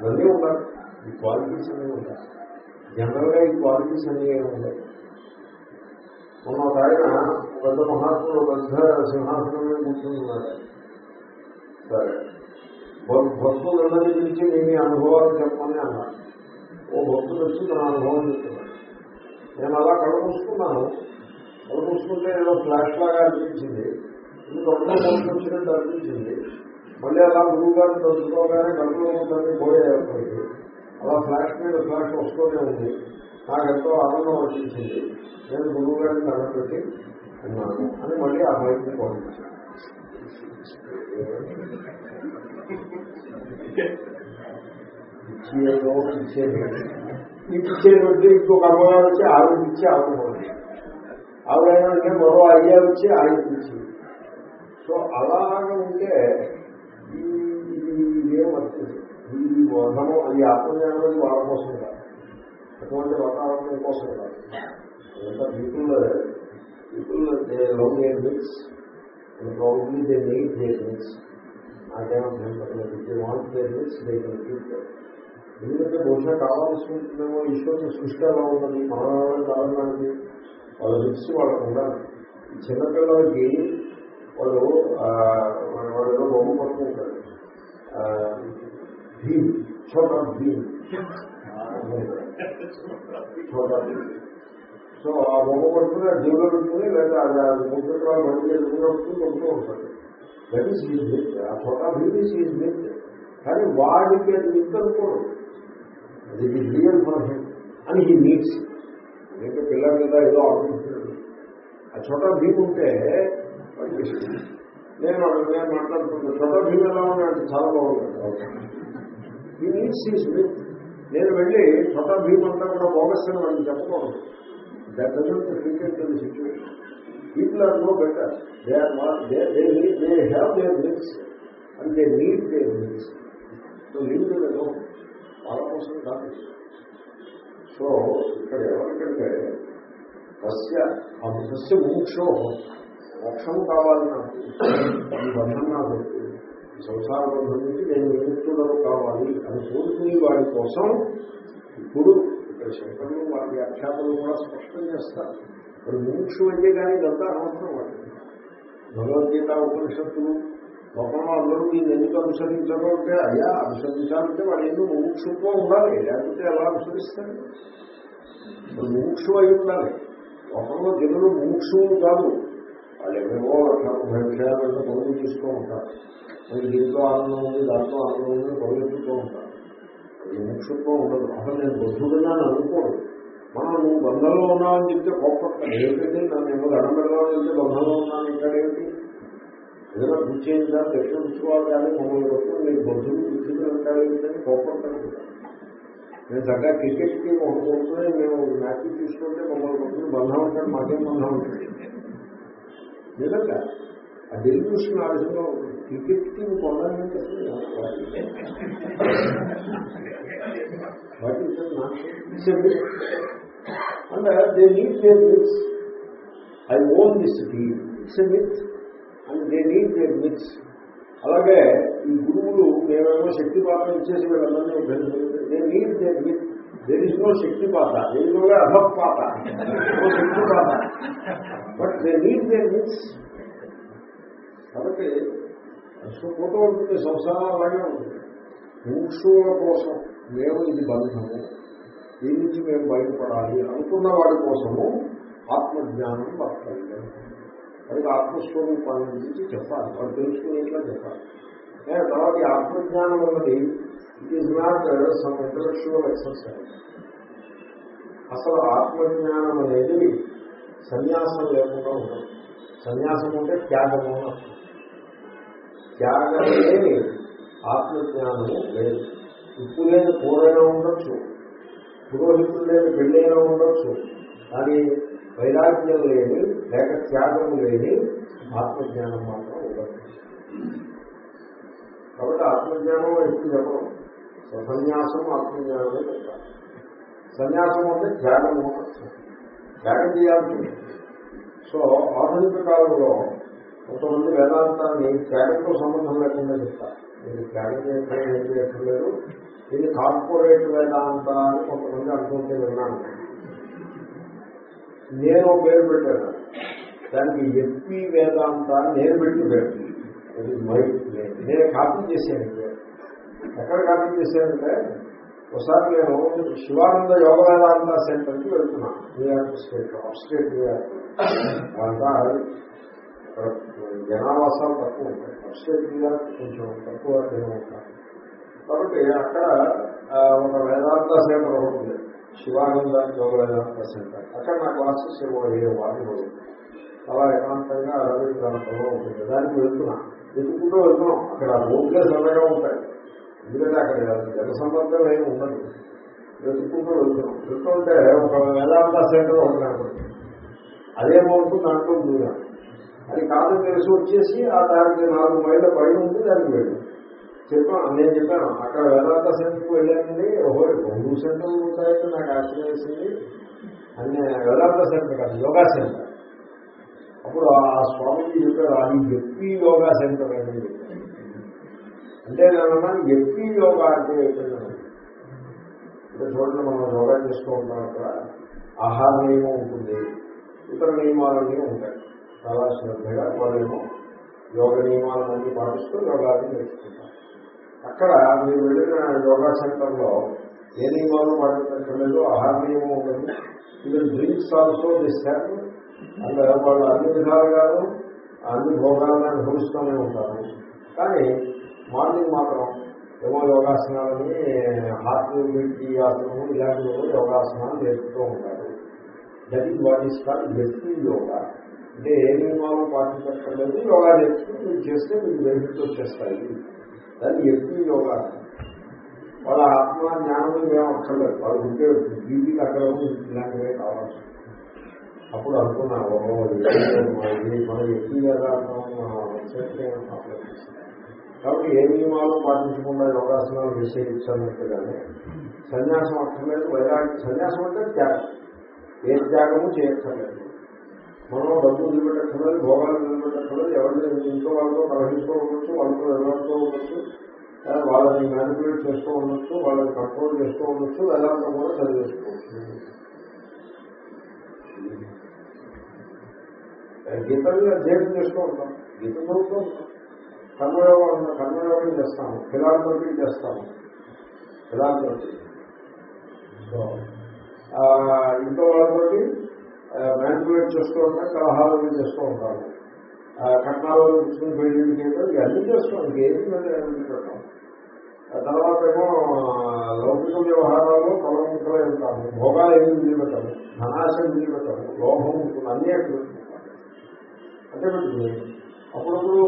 ఇవన్నీ ఉండాలి. ఈ క్వాలిటీస్ అనేవి ఉంటాయి జనరల్గా ఈ క్వాలిటీస్ అనేవి ఉంటాయి మొన్న ఒక ఆయన పెద్ద మహాత్ముడు పెద్ద సింహాసనం మీద కూర్చున్నాడు సరే. భక్తులు అన్నది గురించి నేను అనుభవాలు చెప్పమని అన్నాను ఓ భక్తులు వచ్చి నా అనుభవం చెప్తున్నాను నేను అలా కళ్ళు మూసుకున్నాను కళ్ళు ఏదో ఫ్లాష్ లాగా అనిపించింది. ఇందుకు వచ్చినట్టు అనిపించింది. మళ్ళీ అలా గురువు గారిని తలుచుకోగానే కడుపులో ఉంటుంది పోయేది అలా ఫ్లాష్ మీద ఫ్లాష్ వస్తూనే ఉంది. నాకెంతో ఆనందం వచ్చింది నేను గురువు గారిని దండపెట్టి ఉన్నాను అని మళ్ళీ ఆ మైక్ని పంపించాను. ఇచ్చేదో ఇచ్చేది ఈ ఇంకొక అమ్మగారు వచ్చి ఆవిడ ఇచ్చి ఆవిడ ఆవిడ మరో అయ్యా వచ్చి ఆయనకి ఇచ్చి సో అలాగ ఉంటే ఈ ఇది వస్తుంది ఈ బంధము అది ఆత్మజ్ఞానం అది వాళ్ళ కోసం కాదు అటువంటి వాతావరణం కోసం కాదు అంతా people people lone love their mix probably they need their mix నాకేమర్థం పర్లేదు they want their mix they can keep ఎందుకంటే బహుశా కావాల్సి ఉంటుందేమో ఈశ్వరుని సృష్టి ఎలా ఉన్నది మానవ కారణానికి వాళ్ళ మిక్స్ వాళ్ళకు ఉండాలి చిన్నపిల్లలకి వాళ్ళు వాళ్ళు ఏదో బొమ్మ పట్టుకుంటారు భీమ్ చోట భీమ్ చోట భీమ్ సో ఆ బొమ్మ పట్టుకుని ఆ జీవులో పెట్టుకుని లేదా ముఖ్యంగా ముగ్గురు వాళ్ళు బండి ఎదుర్కొన్నప్పుడు కొడుతూ ఉంటాడు. దట్ ఈస్ హీజ్ మిత్ ఆ చోట భీమ్ ఈజ్ హీజ్ మిత్ కానీ వాడికి అది మిత్ అనుకోడు అది రియల్ ఫర్ హిమ్ అని హీ నీడ్స్ ఇంకా పిల్లల మీద ఏదో ఆలోచించాడు ఆ చోట భీమ్ ఉంటే నేను వాడు- నేను మాట్లాడుతున్నాను. చోట భీమ్ ఎలా ఉన్నాడు? చాలా బాగున్నాడు. ఈ నీడ్స్ ఈజ్ మిత్ నేను వెళ్ళి చోట భీమ్ అంతా కూడా బోగస్ అని వాళ్ళకి చెప్పకూడదు. That doesn't cricket the situation people are no better they are not they they need they have their needs and they need their needs so leave లేదు వాళ్ళ కోసం కాదు సో ఇక్కడ ఎవరికంటే సస్య ఆ సస్య మోక్షో మోక్షము కావాలి నాకు ఈ బంధం నాకు వద్దు. ఈ సంసార బంధం నుంచి నేను విముక్తులను కావాలి అని కోరుకునే వాడి కోసం ఇప్పుడు ఇక్కడ శంకరులు వారి వ్యాఖ్యాతలు కూడా స్పష్టం చేస్తారు ఇప్పుడు ముముక్షు అయితే కానీ ఇదంతా అనవసరం వాడు భగవద్గీత ఉపనిషత్తులు లోకంలో అందరూ దీన్ని ఎందుకు అనుసరించడం అంటే అయ్యా అనుసరించాలంటే వాడు ఎందుకు ముముక్షుత్వం ఉండాలి లేకపోతే ఎలా అనుసరిస్తారు ఇప్పుడు ముముక్షు అయి ఉండాలి లోకంలో జనులు ముముక్షువులు కాదు వాళ్ళు ఏమేమో ముప్పై విషయాలను పనులు చేస్తూ ఉంటారు మరి దీంట్లో ఆనందం ఉంది దాంట్లో ఆనందం ఉంది పనులు ఉంటారు ముముక్షుత్వం ఉండదు. అసలు నేను బుద్ధుడుగా అనుకోడు మనం నువ్వు బంధంలో ఉన్నావని చెప్తే గొప్ప ఏమిటంటే నన్ను ఏమో దండం పెడదామని చెప్తే బంధంలో ఉన్నాను ఇక్కడ ఏమిటి? ఏదైనా పూజ చేయించాలి దక్షిణ పుచ్చుకోవాలి కానీ మమ్మల్ని వస్తుంది మీరు బుద్ధుడు బుద్ధుడు అంటారు ఏమిటని కోపడతాను నేను చక్కగా క్రికెట్కి ఒక కొట్టుకుని మేము మ్యాచ్ తీసుకుంటే మమ్మల్ని వస్తుంది బంధం ఉంటాడు మాకేం బంధం ఉంటుంది నిజంగా. ఆ డెలివ్యూషన్ ఆ విధంగా ఉంటుంది. క్రికెట్కి and they need their myths I own this team it's myth and they need their myths అలాగే ఈ గురువులు మేమేమో శక్తిపాతం ఇచ్చేసి వీళ్ళందరినీ they need their myth there is no శక్తిపాత there is no అధపాత no శక్తిపాత but they need their myths కాబట్టి పోతూ ఉంటుంది సంసారం అలాగే ఉంటుంది ముక్షువుల కోసం మేము ఇది బంధము దీని నుంచి మేము బయటపడాలి అనుకున్న వాడి కోసము ఆత్మజ్ఞానం వర్తవ్యం వాడికి ఆత్మస్వరూపాన్ని గురించి చెప్పాలి. వాడు తెలుసుకునేట్లా చెప్పాలి. ఏ తర్వాత ఈ ఆత్మజ్ఞానం అన్నది it is not some intellectual exercise అసలు ఆత్మజ్ఞానం అనేది సన్యాసం లేకుండా ఉండదు. సన్యాసం అంటే త్యాగము అని అర్థం. త్యాగం లేని ఆత్మజ్ఞానము లేదు. ఉప్పు లేని కూరైనా ఉండొచ్చు. పురోహితులు లేని పెళ్ళైనా ఉండొచ్చు. కానీ వైరాగ్యం లేని లేక త్యాగం లేని ఆత్మజ్ఞానం మాత్రం ఉండదు కాబట్టి ఆత్మజ్ఞానం ఎప్పుడు చెప్పడం సన్యాసం ఆత్మజ్ఞానమే చెప్తారు సన్యాసం అంటే త్యాగము అని త్యాగం చేయాల్సి ఉంటుంది. సో ఆధునిక కాలంలో కొంతమంది వేదాంతాన్ని త్యాగంతో సంబంధం లేకుండా చెప్తారు. మీరు త్యాగం చేయడం ఏం చేయట్లేదు ఇది కార్పొరేట్ వేదాంత అని కొంతమంది అనుకుంటే విన్నాను. నేను పేరు పెట్టాను. దానికి ఎప్పి వేదాంత నేను పెట్టి పేరు అది మై నేను కాపీ చేశాను ఎక్కడ కాపీ చేశానంటే ఒకసారి నేను శివానంద యోగ వేదాంత సెంటర్కి వెళ్తున్నాను. New York state of state New York జనావాసాలు తక్కువ ఉంటాయి. ఆఫ్ కొంచెం తక్కువ జనం ఉంటారు కాబట్టి అక్కడ ఒక వేదాంత సెంటర్ ఉంటుంది. శివానందానికి ఒక వేదాంత సెంటర్ అక్కడ నా క్లాసెస్ ఏ వారి చాలా ఏకాంతంగా అరవై ప్రాంతంలో ఉంటుంది. దానికి వెళ్తున్నాం. వెతుకుంటూ వెళ్తున్నాం. అక్కడ రోడ్లే సన్నగా ఉంటాయి. ఎందుకంటే అక్కడ జన సంబంధం ఏమి ఉండదు. వెతుక్కుంటూ వెళ్తున్నాం. వెళ్తుంటే ఒక వేదాంత సెంటర్ ఒకటి కనపడుతుంది అదేమవుతుంది దాంట్లో దూరం అది కాదు తెలిసి వచ్చేసి ఆ దానికి నాలుగు మైళ్ళ పైన ఉంది దానికి వెళ్ళి. చెప్పాను నేను చెప్పాను అక్కడ వేదాంత సెంటర్కి వెళ్ళానండి ఓహో రెండు సెంటర్లు ఉంటాయంటే నాకు ఆశ్చర్యం వేసింది అన్ని వేదాంత సెంటర్ కాదు యోగా సెంటర్. అప్పుడు ఆ స్వామిజీ చెప్పారు అది ఎప్పి యోగా సెంటర్ అని అంటే నేను ఎప్పి యోగా అంటే ఏంటంటే అంటే చూడండి మనం యోగా చేస్తూ ఉంటాం అక్కడ ఆహార నియమం ఉంటుంది ఇతర నియమాలన్నీ ఉంటాయి. చాలా శ్రద్ధగా వాళ్ళేమో యోగ నియమాలన్నీ పాటిస్తూ యోగాన్ని నేర్చుకుంటారు అక్కడ మీరు వెళ్ళిన యోగా సెంటర్లో ఏ నియమాలు పాటించలేదు ఆహార నియమం ఉండదు ఈవెన్ డ్రింక్స్ ఆల్సో చేశారు. అంటే వాళ్ళు అన్ని విధాలుగాను అన్ని భోగాలను అనుభవిస్తూనే ఉంటారు. కానీ మార్నింగ్ మాత్రం ఏమో యోగాసనాలని హార్ట్ బీట్ ఆసనము ఇలాంటివి యోగాసనాలు నేర్పుతూ ఉంటారు. That is what is call వ్యక్తి యోగా అంటే ఏ నియమాలు పాటించక్కర్లేదు. యోగా నేర్చుకుని మీరు చేస్తే మీకు బెనిఫిట్ వచ్చేస్తాయి. దాన్ని వ్యక్తి యోగా? వాళ్ళ ఆత్మ జ్ఞానం ఏం అక్కర్లేదు. వాళ్ళు ఉంటే బీపీకి అక్కడ ఇలాంటివే కావాలి అప్పుడు అనుకున్నా ఓహో ఇది కదా కాబట్టి ఏ నియమాలు పాటించకుండా యోగాసనాలు నిషేధించు సన్యాసం అక్కర్లేదు. వైరాగ్య సన్యాసం అంటే త్యాగం. ఏ త్యాగము చేయక్కర్లేదు. మనం డబ్బు నిలబెట్టక్కర్లేదు భోగాలు నిలబెట్టక్కర్లేదు ఎవరిని ఇంట్లో వాళ్ళతో కలహిస్తూ ఉండొచ్చు వాళ్ళతో ఎవరితో ఉండొచ్చు వాళ్ళని మ్యానిపులేట్ చేస్తూ ఉండొచ్చు వాళ్ళని కంట్రోల్ చేస్తూ ఉండొచ్చు వేదాంతం కూడా చదివేసుకోవచ్చు గీతల్ని అధ్యయనం చేస్తూ ఉంటాం. గీత చదువుతూ ఉంటాం. కర్మయోగం కర్మయోగం చేస్తాము ఫిలాంథ్రపీ చేస్తాము. ఫిలాంథ్రపీ. ఇంట్లో వాళ్ళతోటి చేస్తూ ఉంటాం కలహాలు అవి చేస్తూ ఉంటాము కట్నాలు కూర్చుని పెళ్ళి చేయడం ఇవన్నీ చేస్తాం ఏది మీద తర్వాత ఏమో లౌకిక వ్యవహారాలు తలముఖలే ఉంటాము భోగాలు ఏమి నిలబెట్టాము ధనాశం నిలబెట్టాము లోభం ఉంటుంది అన్నీ అంటే పెట్టుకుని అప్పుడప్పుడు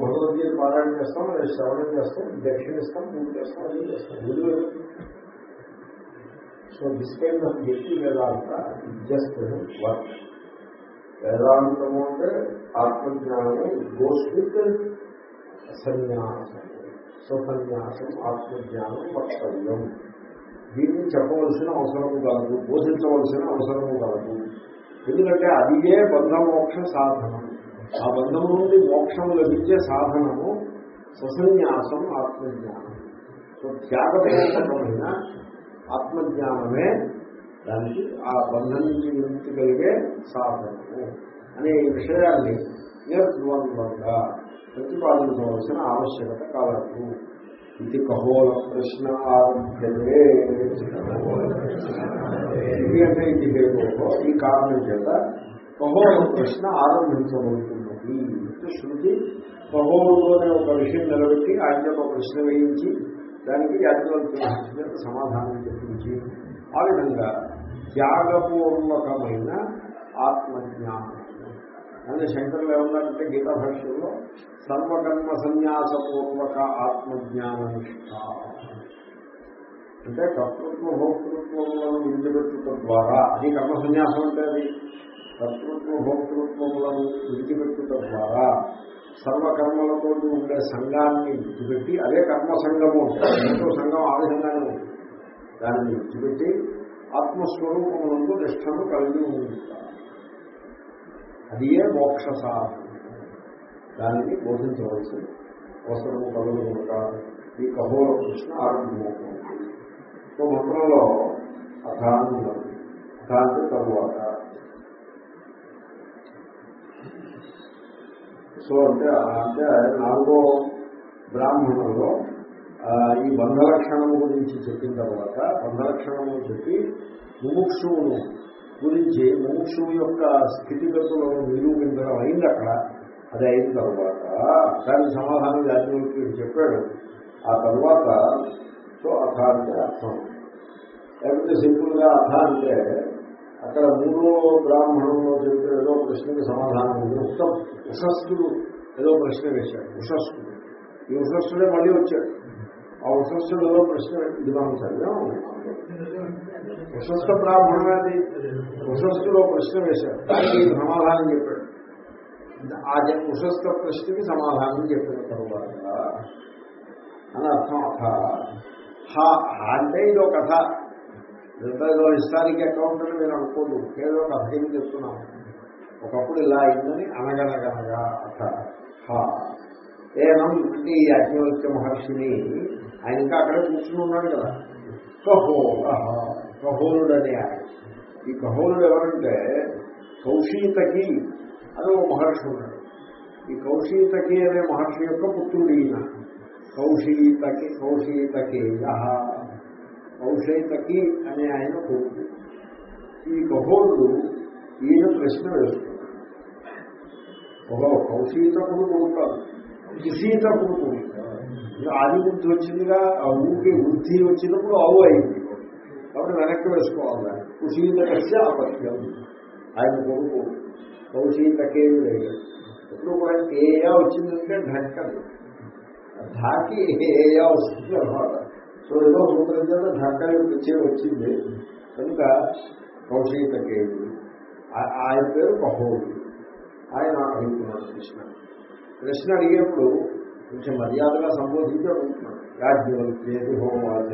భగవద్గీత పారాయణ చేస్తాం లేదా శ్రవణం చేస్తాం దక్షిణిస్తాం పూజ చేస్తాం అన్నీ చేస్తాం. గుడి సో దిస్ కైండ్ ఆఫ్ వ్యక్తి వేదాంత జస్ట్ వర్క్ వేదాంతము అంటే ఆత్మజ్ఞానము గోస్ విత్ సన్యాసం స్వసన్యాసం ఆత్మజ్ఞానం వక్తవ్యం దీన్ని చెప్పవలసిన అవసరము కలదు బోధించవలసిన అవసరము కలదు ఎందుకంటే అదియే బంధమోక్ష సాధనం ఆ బంధము నుండి మోక్షం లభించే సాధనము స్వసన్యాసం ఆత్మజ్ఞానం. సో త్యాగపూర్వకమైన ఆత్మజ్ఞానమే దానికి ఆ బంధం నుంచి విముక్తి కలిగే సాధనము అనే ఈ విషయాన్ని నిర్ద్వంద్వంగా ప్రతిపాదించవలసిన ఆవశ్యకత కలదు ఇది కహోల ప్రశ్న ఆరంభే ఇది అంటే ఇది హేతువుతో ఈ కారణం చేత కహోల ప్రశ్న ఆరంభించబడుతున్నది. శృతి కహోలులోనే ఒక విషయం నిలబెట్టి ఆయన ఒక ప్రశ్న వేయించి దానికి యాజ్ఞవల్క్య సమాధానం చెప్పించి ఆ విధంగా త్యాగపూర్వకమైన ఆత్మజ్ఞానం అని శంకరులు ఏమన్నారంటే గీతా భాష్యంలో సర్వకర్మ సన్యాసపూర్వక ఆత్మజ్ఞాన నిష్ట అంటే కర్తృత్వ భోక్తృత్వములను విడిచిపెట్టుట ద్వారా అది కర్మ సన్యాసం అంటే అది? కర్తృత్వ భోక్తృత్వములను విడిచిపెట్టుట ద్వారా సర్వకర్మలతో ఉండే సంఘాన్ని విడిచిపెట్టి అదే కర్మ సంఘము. ఉంటుంది ఎంతో సంఘం ఆ విధంగానే ఉంటుంది దాన్ని విడిచిపెట్టి ఆత్మస్వరూపములందు నిష్టను కలిగి ఉంటారు అది ఏ మోక్ష సాధన దానిని బోధించవలసి అవసరము కలుగు కనుక ఈ కహోర కృష్ణ ఆరంభమవుతుంది. సో మంత్రంలో అథాన్ని అధాంతి తరువాత. సో అంటే అంటే నాలుగో బ్రాహ్మణంలో ఈ బంధలక్షణము గురించి చెప్పిన తర్వాత బంధలక్షణము చెప్పి ముముక్షువును గురించి ముముక్షువు యొక్క స్థితిగతులను నిరూపించడం అయింది అక్కడ. అది అయిన తర్వాత దాని సమాధానం జాతీయులకి చెప్పాడు. ఆ తర్వాత సో అథ అంటే అర్థం. లేకపోతే సింపుల్గా అథ అంటే అక్కడ మూడో బ్రాహ్మణంలో చెప్పే ఏదో ప్రశ్నకి సమాధానం ఉంది. ఉత్తం ఉషస్సుడు ఏదో ప్రశ్న వేశాడు. ఉషస్సుడు. ఈ ఉషస్సుడే మళ్ళీ వచ్చాడు. ఆ ఉషస్సుడు ప్రశ్న ఇది మనం చదివాము ఉషస్థ బ్రాహ్మణమే అది ప్రశ్న వేశారు. సమాధానం చెప్పాడు. ఆ జ- ప్రశ్నకి సమాధానం చెప్పిన తరువాత. అని అర్థం అథ హా అంటే ఇది ఒక కథ ఏదో హిస్టారిక్ అకౌంట్ అని నేను అనుకోదు ఏదో కథ కింద చెప్తున్నాను ఒకప్పుడు ఇలా అయిందని అనగనగనగా అథ హా. ఏనం అంటే ఈ అజ్ఞవల్క్య మహర్షిని ఆయన ఇంకా అక్కడే కూర్చుని ఉన్నాడు కదా. కహోల కహోలుడు కహోలుడని ఆయన. ఈ కహోలుడు ఎవరంటే కౌశీతకి అని ఒక మహర్షి ఉన్నాడు. ఈ కౌశీతకి అనే మహర్షి యొక్క పుత్రుడు ఈయన. కౌశీతకి కౌశీతకేయ కౌశైతకి అనే ఆయన కొడుకు ఈ కహోలుడు ఈయన ప్రశ్న వేస్తున్నాడు ఓహో కౌశీతకుడు కొడుకాడు కుశీతకుడు కొడుకు ఇంకా వచ్చిందిగా ఆ ఊకి వృద్ధి వచ్చినప్పుడు అవు అయింది. కాబట్టి వెనక్కి వేసుకోవాలి దాన్ని. కుశీతకస్య అపత్యం ఆయన కొడుకు కౌశీతకేయుడు ఎప్పుడు కూడా ఏయా వచ్చిందంటే ఢక్కన్ ఢాకి ఏయా వస్తుంది అనమాట సో ఏదో సూత్రం చేత ఢక్క వచ్చే వచ్చింది. కనుక కౌశీతకేయుడు ఆయన పేరు కహోడు ఆయన అడుగుతున్నాడు కృష్ణ. ప్రశ్న అడిగేప్పుడు కొంచెం మర్యాదగా సంబోధించి అడుగుతున్నాడు యాజ్ఞవల్క్యేది హోమాచ.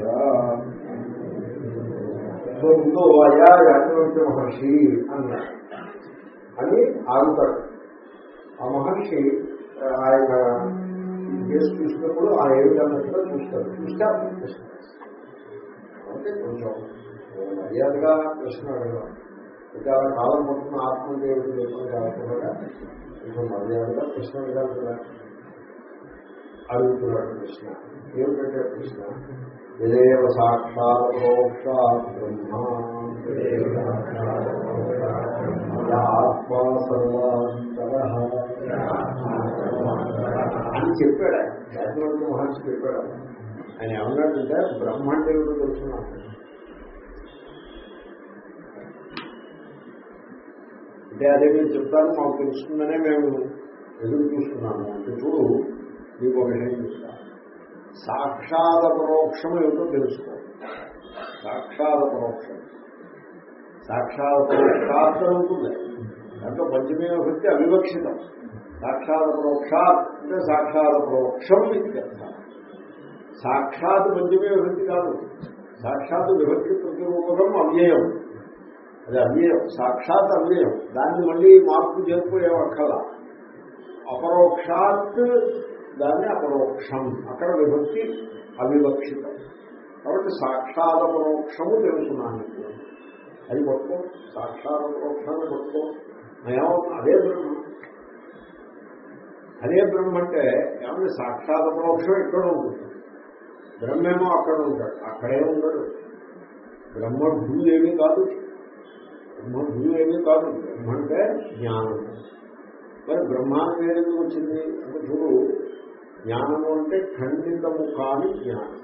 సో ముందు అయా యాజ్ఞవల్క్య మహర్షి అన్నాడు అని ఆగుతాడు. ఆ మహర్షి ఆయన కేసు చూసినప్పుడు ఆ ఏమిటన్నట్టుగా చూస్తాడు. చూస్తే అప్పుడు ప్రశ్న అంటే కొంచెం మర్యాదగా ప్రశ్న అడగడం. ఇంకా అలా కాలం పట్టుకున్న ఆత్మదేవుడు చెప్పడం కాకుండా కొంచెం మర్యాదగా ప్రశ్న అడగాలి కదా. అడుగుతున్నాడు కృష్ణ ఏమిటంటే కృష్ణ? ఇదేవ సాక్షాత్ బ్రహ్మ. ఆత్మా సర్వాంతర. అని చెప్పాడు. ఆయన మహర్షి చెప్పాడు. ఆయన. ఏమన్నాడంటే బ్రహ్మ అంటే ఏమిటో తెలుసుకున్నాను అంటే అదే మీరు చెప్తారు మాకు తెలుస్తుందనే మేము ఎదురు చూస్తున్నాము. అంటే చూడు మీకు ఒక విషయం చెప్తా సాక్షాత పరోక్షం ఏమిటో తెలుసుకో. సాక్షాత పరోక్షం సాక్షాత పరోక్షాత్ ఉంటుంది. దాంట్లో పంచమీ వృత్తి అవివక్షితం. సాక్షాత్ పరోక్షాత్ అంటే సాక్షాత్ పరోక్షం ఇత్యర్థ సాక్షాత్ పంచమీ విభక్తి కాదు. సాక్షాత్ విభక్తి ప్రతిరూపకం అవ్యయం. అది అవ్యయం. సాక్షాత్ అవ్యయం. దాన్ని మళ్ళీ మార్పు చేరుకునే అక్కల అపరోక్షాత్ దాన్ని అపరోక్షం అక్కడ విభక్తి అవివక్షితం కాబట్టి సాక్షాత్ పరోక్షము తెలుసున్నాను ఇప్పుడు. అది పట్టుకో సాక్షాత్ పరోక్షాన్ని పట్టుకో ఏమవుతుంది అదే బ్రహ్మ. అదే బ్రహ్మ అంటే ఏమంటే సాక్షాత్ పరోక్షం ఇక్కడ ఉంటుంది. బ్రహ్మేమో అక్కడ ఉంటాడు. అక్కడే ఉండడు బ్రహ్మ భూ ఏమీ కాదు. బ్రహ్మ భూ ఏమీ కాదు. బ్రహ్మ అంటే జ్ఞానం. మరి బ్రహ్మానికి ఏదైనా వచ్చింది? అంటే చూడు జ్ఞానము అంటే ఖండితము కాని జ్ఞానం.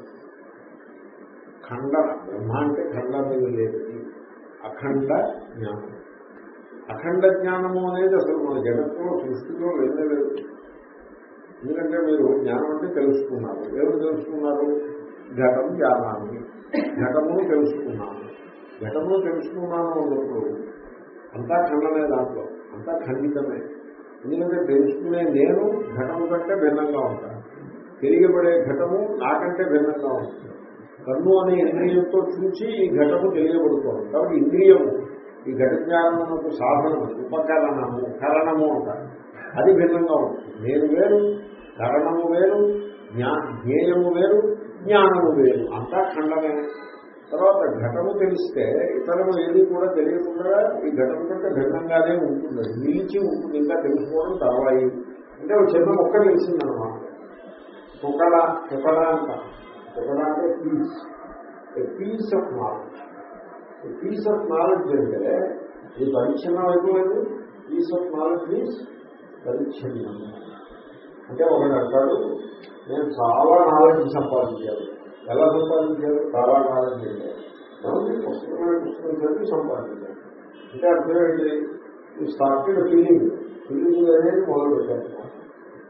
ఖండన బ్రహ్మ అంటే ఖండన లేదు. అఖండ జ్ఞానం. అఖండ జ్ఞానము అనేది అసలు మన జగత్తులో సృష్టిలో లేనే లేదు. ఎందుకంటే మీరు జ్ఞానం అంటే తెలుసుకున్నారు. ఎవరు తెలుసుకున్నారు? ఘటం జ్ఞానాన్ని. ఘటమును తెలుసుకున్నాను. ఘటమును తెలుసుకున్నాను అన్నప్పుడు అంతా ఖండమే దాంట్లో. అంతా ఖండితమే. ఎందుకంటే తెలుసుకునే నేను ఘటము కంటే భిన్నంగా ఉంటాను. తెలియబడే ఘటము నాకంటే భిన్నంగా ఉంటుంది. కన్ను అనే ఇంద్రియంతో చూచి ఈ ఘటము తెలియబడుతోంది. కాబట్టి ఇంద్రియము ఈ ఘట జ్ఞానమునకు సాధనము ఉపకరణము కరణము అంటారు. అది భిన్నంగా ఉంటుంది. నేను వేరు కరణము వేరు జ్ఞా జ్ఞేయము వేరు జ్ఞానము వేరు. అంతా ఖండమే. తర్వాత ఘటము తెలిస్తే ఇతరులు ఏది కూడా తెలియకుండా ఈ ఘటన కంటే భిన్నంగానే ఉంటుంది. నిలిచి ఉంటుంది ఇంకా తెలుసుకోవడం తర్వాయి. అంటే ఒక చిన్న మొక్క తెలిసిందనమాట కుకడ కుకడ అంట. కుకడ అంటే piece piece of knowledge piece of knowledge అంటే ఇది పరిచ్ఛిన్నం అయిపోలేదు పీస్ ఆఫ్ నాలెడ్జ్ మీన్స్ పరిచ్ఛిన్నం. అంటే ఒకడు అంటాడు నేను చాలా నాలెడ్జ్ సంపాదించాను. ఎలా సంపాదించారు? చాలా నాలెడ్జ్ అంటే ఏమండి? పుస్తకమైన పుస్తకం చదివి సంపాదించాను అంటే అర్థం ఏంటి? ఈ స్టార్టెడ్ ఫీలింగ్ ఫీలింగ్ అనేది మొదలు పెట్టాను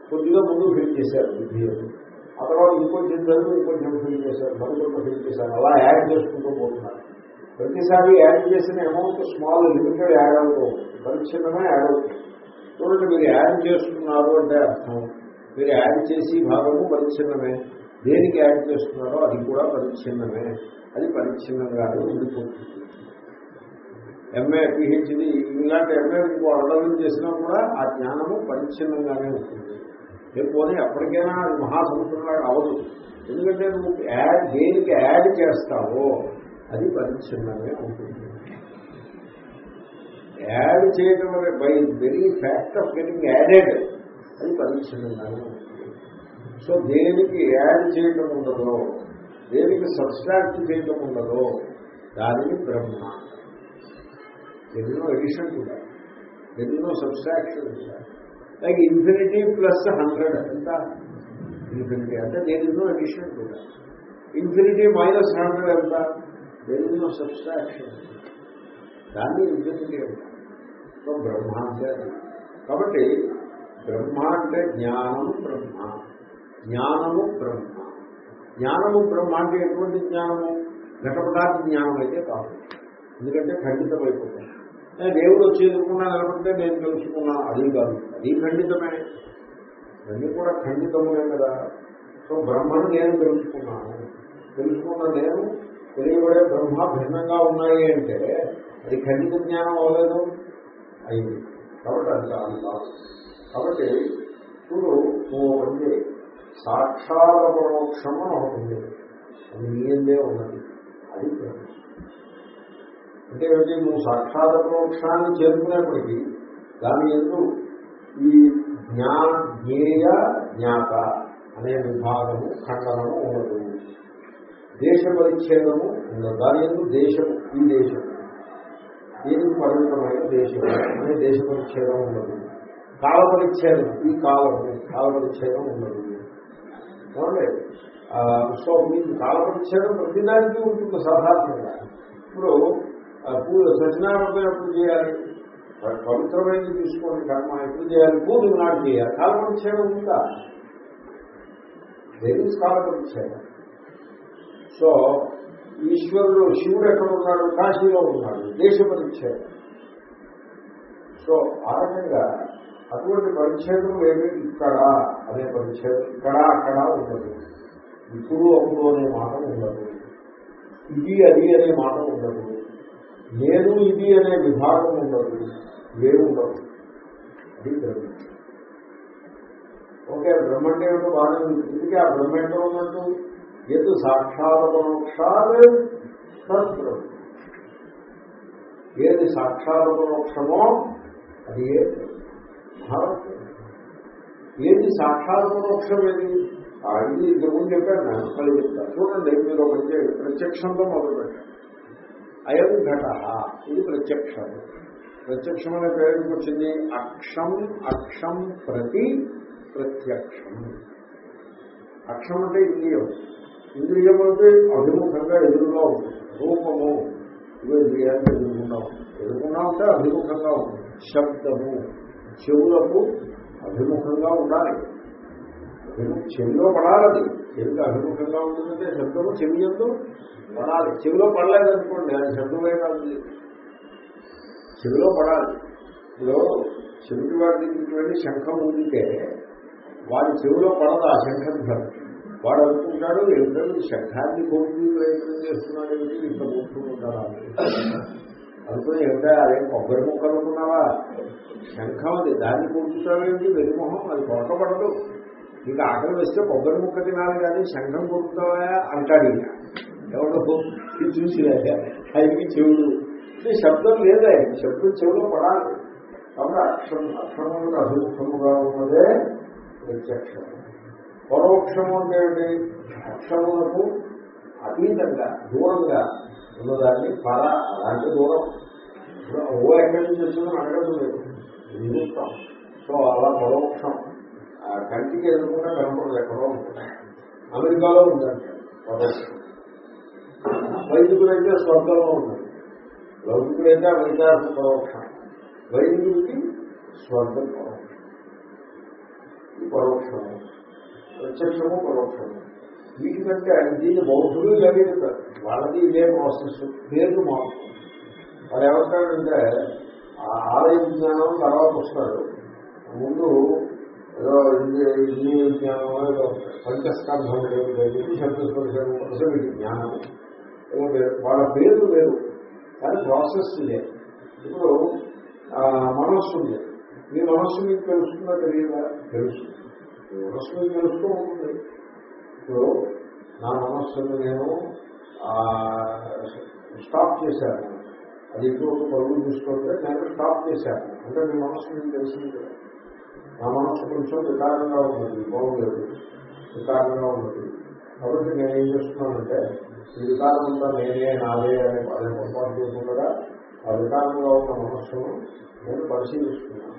కొద్దిగా ముందు ఫీల్ చేశారు విద్యను ఆ తర్వాత ఇంకొంచెం చదువు ఇంకొంచెం ఫీల్ చేశారు. మరికొంత ఫీల్ చేశారు. అలా యాడ్ చేసుకుంటూ పోతున్నారు. ప్రతిసారి యాడ్ చేసిన అమౌంట్ స్మాల్ లిమిటెడ్ యాడ్ అవుతూ ఉంటుంది. పరిచ్ఛిన్నమే యాడ్ అవుతుంది. చూడండి మీరు యాడ్ చేస్తున్నారు అంటే అర్థం. మీరు యాడ్ చేసి భాగము పరిచ్ఛిన్నమే దేనికి యాడ్ చేస్తున్నారో అది కూడా పరిచ్ఛిన్నమే. అది పరిచ్ఛిన్నంగానే ఉండిపోతుంది ఎంఏ పిహెచ్డి ఇలాంటి ఎంఏ ఇంకో చేసినా కూడా ఆ జ్ఞానము పరిచ్ఛిన్నంగానే ఉంటుంది. లేకపోతే ఎప్పటికైనా అది మహాసముద్రంలాగా అవదు ఎందుకంటే నువ్వు యాడ్ దేనికి యాడ్ చేస్తావో అది పరిచ్ఛిన్నమే ఉంటుంది. యాడ్ చేయడం by very fact of getting added అది పరిచ్ఛిన్నంగానే ఉంటుంది. సో దేనికి యాడ్ చేయటం ఉండదో దేనికి సబ్స్ట్రాక్ట్ చేయటం ఉండదో దానిని బ్రహ్మ. ఎన్నో ఎడిషన్ కూడా. ఎన్నో subtraction like infinity plus hundred ఎంత ఇన్ఫినిటీ అంటే దేనిలో ఎడిషన్ కూడా. ఇన్ఫినిటీ మైనస్ హండ్రెడ్ ఎంత? దేనిలో సబ్స్ట్రాక్షన్ దాన్ని ఇన్ఫినిటీ అంటారు సో బ్రహ్మ అంటే కాబట్టి బ్రహ్మ అంటే జ్ఞానం బ్రహ్మ. జ్ఞానము బ్రహ్మ. జ్ఞానము బ్రహ్మ అంటే ఎటువంటి జ్ఞానము? ఘటపటాది జ్ఞానం అయితే కాదు. ఎందుకంటే ఖండితమైపోతుంది. దేవుడు వచ్చి ఎదుర్కొన్నా నిలబడితే నేను తెలుసుకున్నా అది కాదు. అది ఖండితమే. అన్నీ కూడా ఖండితములే కదా. సో బ్రహ్మను నేను తెలుసుకున్నాను. తెలుసుకున్న నేను తెలియబడే బ్రహ్మ భిన్నంగా ఉన్నాయి అంటే అది ఖండిత జ్ఞానం అవ్వలేదు. అయింది. కాబట్టి అది కాదు. కాబట్టి చూడు నువ్వు సాక్షాత్ పరోక్షం అని ఒకటి ఉంది. అది నీయందే ఉన్నది? అది అంటే ఏమిటి? నువ్వు సాక్షాత్ పరోక్షాన్ని చేరుకునేప్పటికీ దాని ఎందు ఈ జ్ఞా జ్ఞేయ జ్ఞాత అనే విభాగము ఖండనము ఉండదు. దేశ పరిచ్ఛేదము ఉండదు. దాని ఎందు దేశం ఈ దేశం. దీనికి పరిమితమైన దేశం అనే దేశ పరిచ్ఛేదం ఉండదు. కాల పరిచ్ఛేదం ఈ కాలము కాల పరిచ్ఛేదం ఉండదు. చూడండి సో మీకు కాల ప్రతిదానికి ఉంటుంది సాధారణంగా. ఇప్పుడు పూజ సత్యనారాయణ ఎప్పుడు చేయాలి? పవిత్రమైనది తీసుకోండి కర్మ ఎప్పుడు చేయాలి? పూజ నాడు చేయాలి. కాల ఉందా దేని కాల సో ఈశ్వరుడు శివుడు ఎక్కడ ఉన్నాడు? కాశీలో ఉన్నాడు. దేశ పరిచ్ఛేదం సో ఆ రకంగా అటువంటి పరిచ్ఛేదం ఏమి ఇక్కడ? అనే పరిచ్ఛేదం ఇక్కడ అక్కడ ఉండదు. ఇప్పుడు అప్పుడు అనే మాట ఉండదు. ఇది అది అనే మాట ఉండదు. నేను ఇది అనే విభాగం ఉండదు. వేరు ఉండదు. అది బ్రహ్మ. ఓకే బ్రహ్మ అంటే ఏమిటో బాగా ఇందుకే ఆ బ్రహ్మ ఏంటో ఉన్నట్టు? ఎదు సాక్షాత్ పరోక్షాలు తద్బ్రహ్మ ఏది సాక్షాత్ పరోక్షమో అది ఏ భారతం ఏది సాక్షాత్ మోక్షం ఏది ఆ, ఇంతకుముందు చెప్పాను నేను మళ్ళీ చెప్తాను చూడండి మీరు మంచి ప్రత్యక్షంతో మొదలు పెట్టండి అయం ఘట ఇది ప్రత్యక్షం. ప్రత్యక్షం అనే పేరుకి వచ్చింది అక్షం అక్షం ప్రతి ప్రత్యక్షం. అక్షం అంటే ఇంద్రియం. ఇంద్రియం అంటే అభిముఖంగా ఎదురుగా ఉంటుంది. రూపము. ఇవి ఇంద్రియానికి ఎదురుకుండా ఉంటుంది. ఎదురుకుండా ఉంటే అభిముఖంగా ఉంటుంది. శబ్దము. చెవులకు అభిముఖంగా ఉండాలి. చెవిలో పడాలి అది చెవికి అభిముఖంగా ఉంటుందంటే శబ్దము చెవి ఎందు పడాలి. చెవిలో పడలేదనుకోండి అది శబ్దమే కాదు. చెవిలో పడాలి. ఇప్పుడు చెవిటి వాడి దగ్గరికి వెళ్ళి శంఖం ఉందితే వాడి చెవిలో పడదు ఆ శంఖం ధర వాడు అనుకుంటాడు ఏమిటో శంఖాన్ని కోరుకు ప్రయత్నం చేస్తున్నాడు ఇంత కూర్చుంటారా అందుకని ఏమిటా? అదేం కొబ్బరి ముక్కలు అనుకున్నావా? శంఖం అది దాన్ని కొడుకుతావేంటి వెలిమొహం అది కొరకపడదు నీకు ఆకలి వేస్తే కొబ్బరి ముక్క తినాలి కానీ శంఖం కొడుకుతావా? అంటాడు ఈయన. ఎవడో చూసి ఆయనకి చెవుడు ఇది శబ్దం లేదా? శబ్దం చెవులో పడాలి. కాబట్టి అక్షరం అక్షరములకు అభిముఖముగా ఉన్నదే ప్రత్యక్షం. పరోక్షము అంటే ఏంటి అక్షరములకు అతీతంగా దూరంగా ఉన్నదాన్ని పర అలాంటి దూరం. ఓ ఎక్కడి నుంచి వచ్చిందని అడగదు లేదు. నిమిత్తం సో అలా పరోక్షం. కంటికి ఎదుర్కొంటే కనపడదు ఎక్కడో ఉంటుంది. అమెరికాలో ఉందండి. పరోక్షం. వైదికుడైతే స్వర్గంలో ఉంటుంది లౌకికులైతే అమెరికా పరోక్షం. వైదికుడికి స్వర్గం పరోక్షం. ఈ పరోక్షము. ప్రత్యక్షము పరోక్షము. వీటికంటే దీన్ని బౌద్ధులు జరిగిస్తారు వాళ్ళది ఇదే ప్రాసెస్. పేర్లు మార్పు. వాడు ఏమంటాడంటే ఆలయ విజ్ఞానం తర్వాత వస్తాడు. ముందు ఏదో ఇంద్రియ విజ్ఞానం ఏదో పంచస్కంధం శబ్దస్పర్శం జ్ఞానం. ఏమో వాళ్ళ పేర్లు లేవు కానీ ప్రాసెస్ ఇదే. ఇప్పుడు మనస్సు ఉంది. మీ మనస్సు మీకు తెలుస్తుందా తెలియదా? తెలుసు మనస్సు మీకు తెలుస్తూ ఉంటుంది. ఇప్పుడు నా మనస్సును నేను స్టాప్ చేశాను. అది ఇంకొక పరుగులు చూసుకుంటే నేను స్టాప్ చేశాను. అంటే మీ మనస్సు మీకు తెలిసింది. నా మనస్సు కొంచెం వికారంగా ఉన్నది బాగుండదు వికారంగా ఉన్నది. కాబట్టి నేను ఏం చేస్తున్నానంటే ఈ వికారం అంతా నేనే నాదే అనే అనే పొరపాటు చేయకుండా ఆ వికారంగా ఉన్న మనస్సును నేను పరిశీలిస్తున్నాను.